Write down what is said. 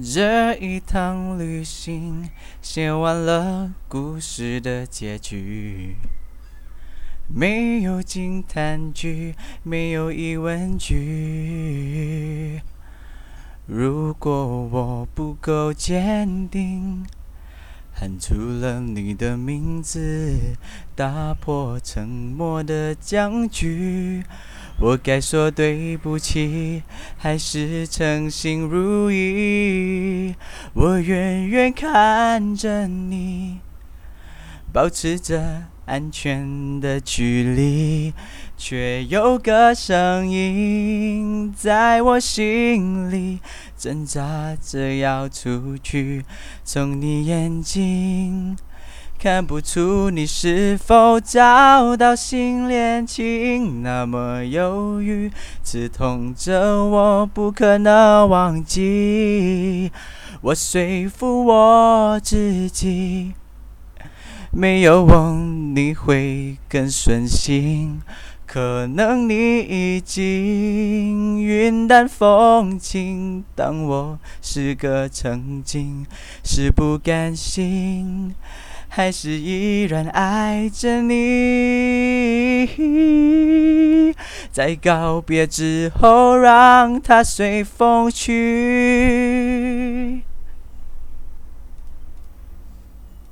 这一趟旅行写完了故事的结局，没有惊叹句，没有疑问句。如果我不够坚定，喊出了你的名字，打破沉默的僵局。我该说对不起，还是称心如意？我远远看着你，保持着安全的距离，却有个声音在我心里挣扎着要出去，从你眼睛。看不出你是否找到新恋情，那么犹豫，刺痛着我，不可能忘记。我说服我自己，没有我你会更顺心。可能你已经云淡风轻，当我是个曾经，是不甘心。还是依然爱着你，在告别之后，让它随风去。